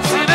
God's